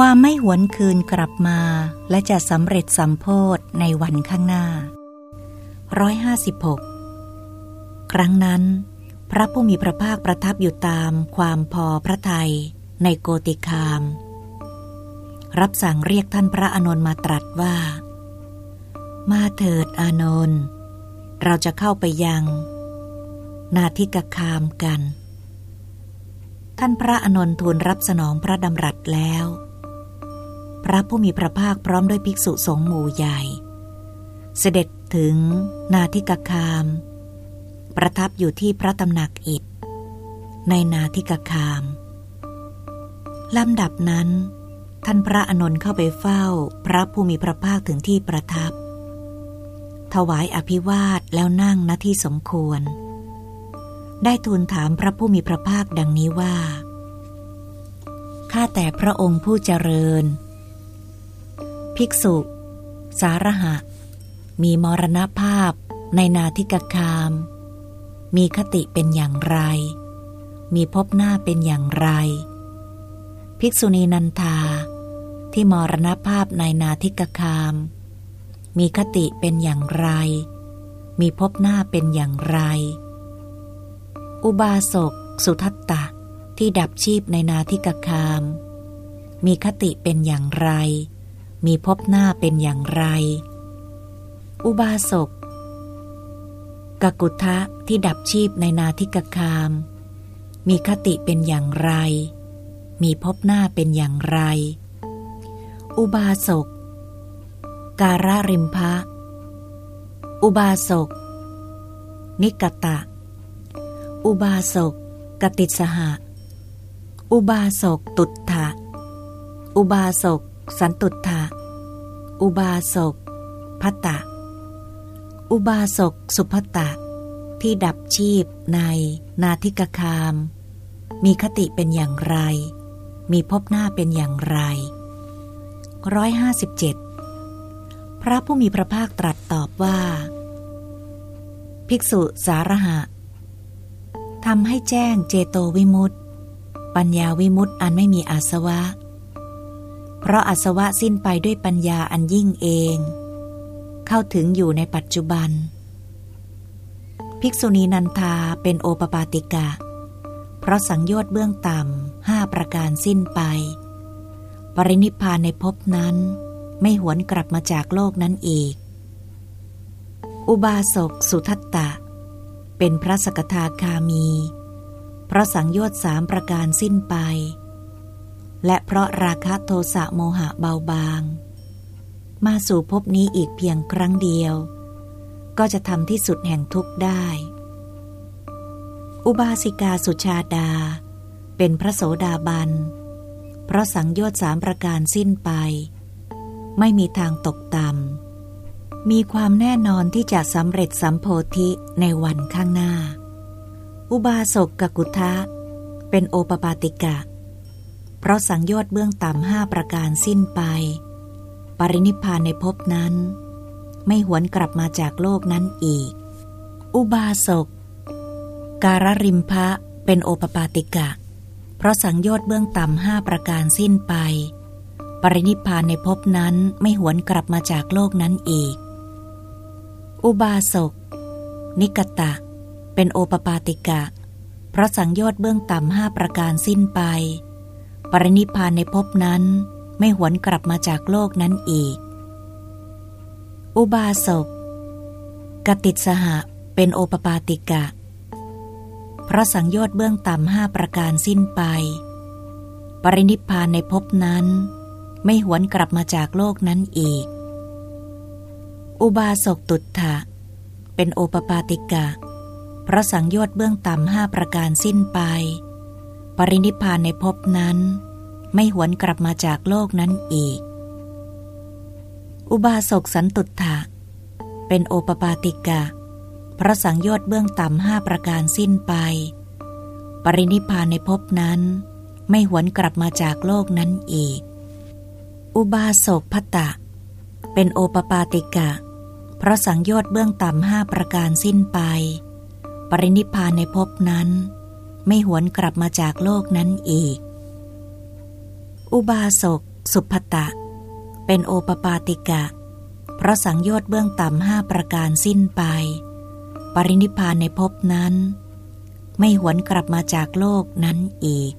ความไม่หวนคืนกลับมาและจะสำเร็จสัมโพธในวันข้างหน้า 156 ครั้งนั้น พระผู้มีพระภาคประทับอยู่ตามความพอพระทัยในโกติคาม รับสั่งเรียกท่านพระอานนท์มาตรัสว่า มาเถิดอานนท์เราจะเข้าไปยัง นาทิกคามกัน ท่านพระอนนท์ทูลรับสนองพระดำรัสแล้ว พระผู้มีพระภาคพร้อมด้วยภิกษุสงฆ์หมู่ใหญ่ เสด็จถึงนาทิกคาม ประทับอยู่ที่พระตำหนักอิฐในนาทิกคาม ลำดับนั้น ท่านพระอนนท์เข้าไปเฝ้าพระผู้มีพระภาคถึงที่ประทับ ถวายอภิวาทแล้วนั่งณที่สมควร ได้ทูลถามพระผู้มีพระภาคดังนี้ว่า ข้าแต่พระองค์ผู้เจริญ ภิกษุ สารหะ มีมรณภาพในนาทิกคาม มีคติเป็นอย่างไร มีพบหน้าเป็นอย่างไร ภิกษุณีนันทา ที่มรณภาพในนาทิกคาม มีคติเป็นอย่างไร มีพบหน้าเป็นอย่างไร อุบาสกสุทัตตะที่ดับชีพในนาทิกคาม มีคติเป็นอย่างไร มีพบหน้าเป็นอย่างไร อุบาสกกกุทะที่ดับชีพในนาทิกคาม มีคติเป็นอย่างไร มีพบหน้าเป็นอย่างไร อุบาสก การาริมพะ อุบาสก นิกตะ อุบาสกกติสหะ อุบาสกตุถะอุบาสก สันตุถะอุบาสกพัตตะ อุบาสกสุภัตตะ ที่ดับชีพในนาทิกคาม มีคติเป็นอย่างไร มีพบหน้าเป็นอย่างไรร้อยห้าสิบเจ็ดพระผู้มีพระภาคตรัสตอบว่า ภิกษุสารหะทำให้แจ้งเจโตวิมุตติ ปัญญาวิมุตติอันไม่มีอาสวะ เพราะอาสวะสิ้นไปด้วยปัญญาอันยิ่งเอง เข้าถึงอยู่ในปัจจุบัน ภิกษุณีนันทาเป็นโอปปาติกะ เพราะสังโยชน์เบื้องต่ำห้าประการสิ้นไป ปรินิพานในภพนั้นไม่หวนกลับมาจากโลกนั้นอีก อุบาสกสุทัตตะ เป็นพระสกทาคามี เพราะสังโยชน์สามประการสิ้นไป และเพราะราคะโทสะโมหะเบาบาง มาสู่ภพนี้อีกเพียงครั้งเดียว ก็จะทำที่สุดแห่งทุกข์ได้ อุบาสิกาสุชาดา เป็นพระโสดาบัน เพราะสังโยชน์สามประการสิ้นไป ไม่มีทางตกต่ำมีความแน่นอนที่จะสำเร็จสัมโพธิในวันข้างหน้า อุบาสกกกุทะ เป็นโอปปาติกะเเพราะสังโยชน์เบื้องต่ำห้าประการสิ้นไป ปรินิพานในภพนั้น ไม่หวนกลับมาจากโลกนั้นอีก อุบาสก การริมพะเป็นโอปปาติกะ เพราะสังโยชน์เบื้องต่ำห้าประการสิ้นไป ปรินิพานในภพนั้นไม่หวนกลับมาจากโลกนั้นอีก อุบาสก นิกตะ เป็นโอปปาติกะ เพราะสังโยชน์เบื้องต่ำห้าประการสิ้นไป ปรินิพานในภพนั้นไม่หวนกลับมาจากโลกนั้นอีก อุบาสกกติสหะเป็นโอปปาติกะ เพราะสังโยชน์เบื้องต่ำห้าประการสิ้นไป ปรินิพานในภพนั้น ไม่หวนกลับมาจากโลกนั้นอีก อุบาสกตุถะเป็นโอปปาติกะ เพราะสังโยชน์เบื้องต่ำห้าประการสิ้นไป ปรินิพานในภพนั้น ไม่หวนกลับมาจากโลกนั้นอีก อุบาสกสันตุถะเป็นโอปปาติกะ พระสังโยชน์เบื้องต่ำห้าประการสิ้นไป ปรินิพานในภพนั้น ไม่หวนกลับมาจากโลกนั้นอีก อุบาสกพัตตะเป็นโอปปาติกะเพราะสังโยชน์เบื้องต่ำห้าประการสิ้นไป ปรินิพานในภพนั้น ไม่หวนกลับมาจากโลกนั้นอีก อุบาสก สุภตะ เป็นโอปปาติกะ เพราะสังโยชน์เบื้องต่ำห้าประการสิ้นไป ปรินิพานในภพนั้น ไม่หวนกลับมาจากโลกนั้นอีก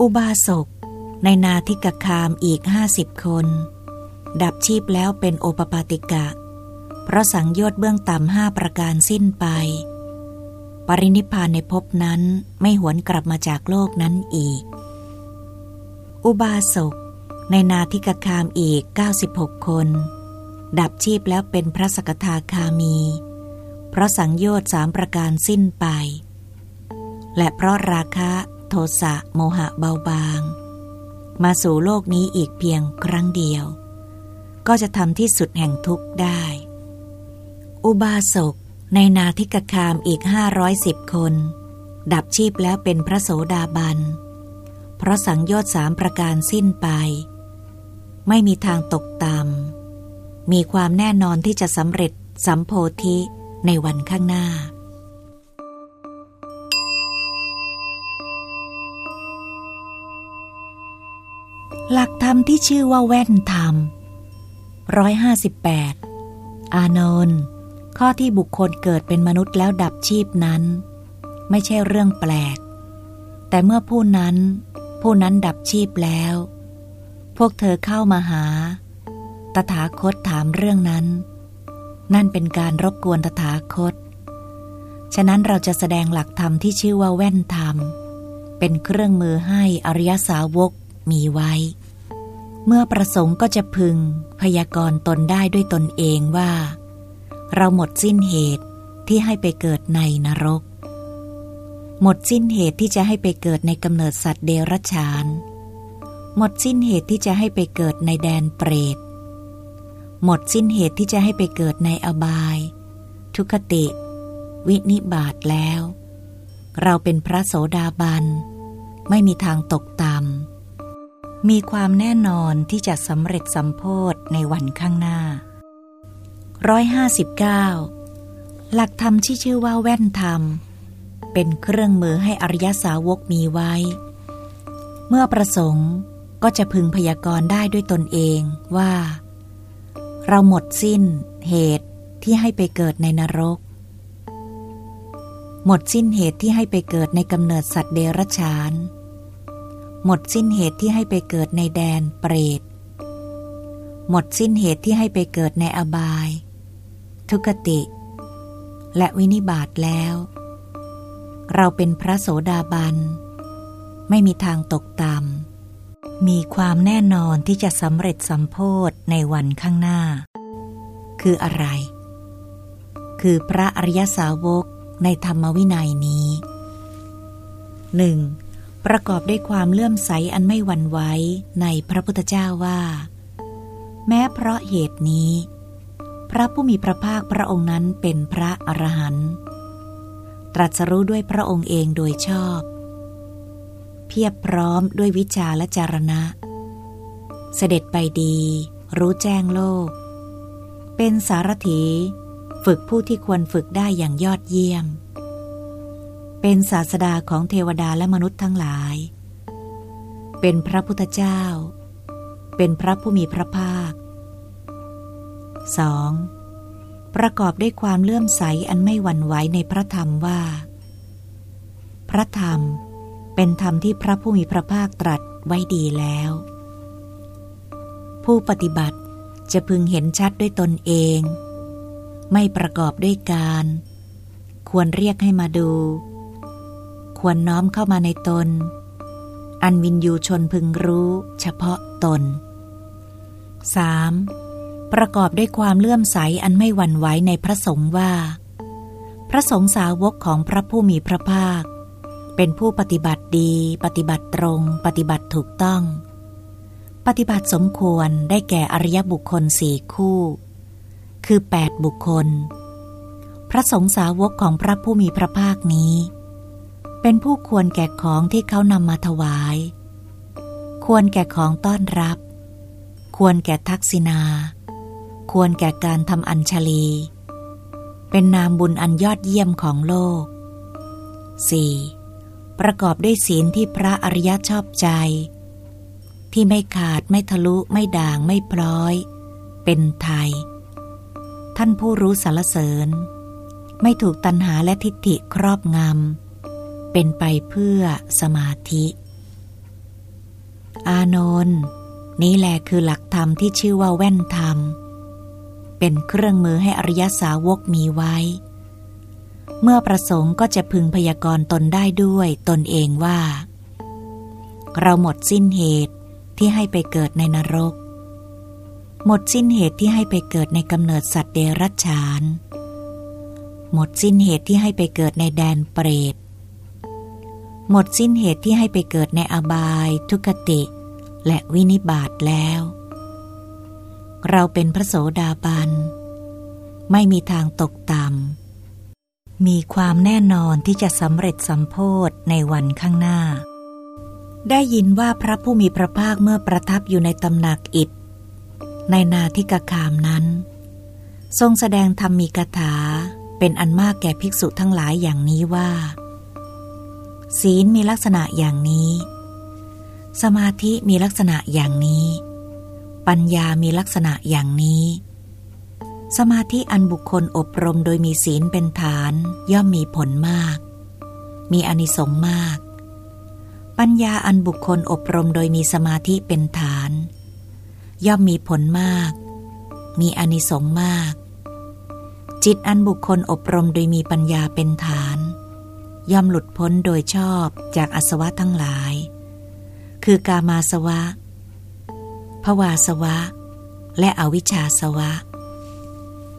อุบาสก ในนาทิกคามอีกห้าสิบคน ดับชีพแล้วเป็นโอปปาติกะ เพราะสังโยชน์เบื้องต่ำห้าประการสิ้นไป ปรินิพานในภพนั้นไม่หวนกลับมาจากโลกนั้นอีก อุบาสกในนาทิกคามอีก 96 คน ดับชีพแล้วเป็นพระสกทาคามี เพราะสังโยชน์สามประการสิ้นไป และเพราะราคะโทสะโมหะเบาบาง มาสู่โลกนี้อีกเพียงครั้งเดียว ก็จะทำที่สุดแห่งทุกข์ได้ อุบาสก ในนาทิกคามอีกห้าร้อยสิบคน ดับชีพแล้วเป็นพระโสดาบัน เพราะสังโยชน์สามประการสิ้นไป ไม่มีทางตกต่ำมีความแน่นอนที่จะสำเร็จสัมโพธิในวันข้างหน้า หลักธรรมที่ชื่อว่าแว่นธรรมร้อยห้าสิบแปดอานนท์ ข้อที่บุคคลเกิดเป็นมนุษย์แล้วดับชีพนั้น ไม่ใช่เรื่องแปลก แต่เมื่อผู้นั้น ผู้นั้นดับชีพแล้ว พวกเธอเข้ามาหา ตถาคตถามเรื่องนั้น นั่นเป็นการรบกวนตถาคต ฉะนั้นเราจะแสดงหลักธรรมที่ชื่อว่าแว่นธรรม เป็นเครื่องมือให้อริยสาวกมีไว้ เมื่อประสงค์ก็จะพึงพยากรณ์ตนได้ด้วยตนเองว่า เราหมดสิ้นเหตุที่ให้ไปเกิดในนรก หมดสิ้นเหตุที่จะให้ไปเกิดในกำเนิดสัตว์เดรัจฉาน หมดสิ้นเหตุที่จะให้ไปเกิดในแดนเปรต หมดสิ้นเหตุที่จะให้ไปเกิดในอบาย ทุคติ วินิบาตแล้ว เราเป็นพระโสดาบัน ไม่มีทางตกต่ำมีความแน่นอนที่จะสำเร็จสัมโพธในวันข้างหน้า ร้อยห้าสิบเก้าหลักธรรมที่ชื่อว่าแว่นธรรม เป็นเครื่องมือให้อริยสาวกมีไว้ เมื่อประสงค์ก็จะพึงพยากรณ์ได้ด้วยตนเองว่า เราหมดสิ้นเหตุที่ให้ไปเกิดในนรก หมดสิ้นเหตุที่ให้ไปเกิดในกำเนิดสัตว์เดรัจฉาน หมดสิ้นเหตุที่ให้ไปเกิดในแดนเปรตหมดสิ้นเหตุที่ให้ไปเกิดในอบาย ทุกติ และวินิบาตแล้ว เราเป็นพระโสดาบัน ไม่มีทางตกต่ำมีความแน่นอนที่จะสำเร็จสัมโพธในวันข้างหน้า คืออะไร คือพระอริยสาวกในธรรมวินัยนี้หนึ่งประกอบด้วยความเลื่อมใสอันไม่หวั่นไหวในพระพุทธเจ้าว่า แม้เพราะเหตุนี้ พระผู้มีพระภาคพระองค์นั้นเป็นพระอรหันต์ตรัสรู้ด้วยพระองค์เองโดยชอบ เพียบพร้อมด้วยวิชาและจารณะ เสด็จไปดี รู้แจ้งโลก เป็นสารถี ฝึกผู้ที่ควรฝึกได้อย่างยอดเยี่ยม เป็นศาสดาของเทวดาและมนุษย์ทั้งหลาย เป็นพระพุทธเจ้า เป็นพระผู้มีพระภาค 2. ประกอบด้วยความเลื่อมใสอันไม่หวั่นไหวในพระธรรมว่า พระธรรมเป็นธรรมที่พระผู้มีพระภาคตรัสไว้ดีแล้ว ผู้ปฏิบัติจะพึงเห็นชัดด้วยตนเอง ไม่ประกอบด้วยการ ควรเรียกให้มาดู ควรน้อมเข้ามาในตน อันวินยูชนพึงรู้เฉพาะตน 3. ประกอบด้วยความเลื่อมใสอันไม่หวั่นไหวในพระสงฆ์ว่า พระสงฆ์สาวกของพระผู้มีพระภาค เป็นผู้ปฏิบัติดี ปฏิบัติตรง ปฏิบัติถูกต้อง ปฏิบัติสมควรได้แก่อริยบุคคลสี่คู่ คือแปดบุคคล พระสงฆ์สาวกของพระผู้มีพระภาคนี้ เป็นผู้ควรแก่ของที่เขานำมาถวาย ควรแก่ของต้อนรับ ควรแก่ทักษิณา ควรแก่การทำอัญชลี เป็นนามบุญอันยอดเยี่ยมของโลก 4. ประกอบด้วยศีลที่พระอริยชอบใจ ที่ไม่ขาดไม่ทะลุไม่ด่างไม่พร้อย เป็นไทย ท่านผู้รู้สารเสริญ ไม่ถูกตัณหาและทิฏฐิครอบงำ เป็นไปเพื่อสมาธิ อานนท์นี้แหละคือหลักธรรมที่ชื่อว่าแว่นธรรม เป็นเครื่องมือให้อริยสาวกมีไว้ เมื่อประสงค์ก็จะพึงพยากรณ์ตนได้ด้วยตนเองว่า เราหมดสิ้นเหตุที่ให้ไปเกิดในนรก หมดสิ้นเหตุที่ให้ไปเกิดในกำเนิดสัตว์เดรัจฉาน หมดสิ้นเหตุที่ให้ไปเกิดในแดนเปรต หมดสิ้นเหตุที่ให้ไปเกิดในอบาย ทุกติ และวินิบาตแล้ว เราเป็นพระโสดาบัน ไม่มีทางตกต่ำ มีความแน่นอนที่จะสำเร็จสัมโพธในวันข้างหน้า ได้ยินว่าพระผู้มีพระภาคเมื่อประทับอยู่ในตำหนักอิฐในนาทิกคามนั้น ทรงแสดงธรรมมีกถาเป็นอันมากแก่ภิกษุทั้งหลายอย่างนี้ว่า ศีลมีลักษณะอย่างนี้ สมาธิมีลักษณะอย่างนี้ ปัญญามีลักษณะอย่างนี้ สมาธิอันบุคคลอบรมโดยมีศีลเป็นฐานย่อมมีผลมาก มีอนิสงส์มาก ปัญญาอันบุคคลอบรมโดยมีสมาธิเป็นฐาน ย่อมมีผลมาก มีอนิสงส์มาก จิตอันบุคคลอบรมโดยมีปัญญาเป็นฐาน ย่อมหลุดพ้นโดยชอบจากอสวะทั้งหลาย คือกามาสวะ ภวาสวะ และอวิชชาสวะ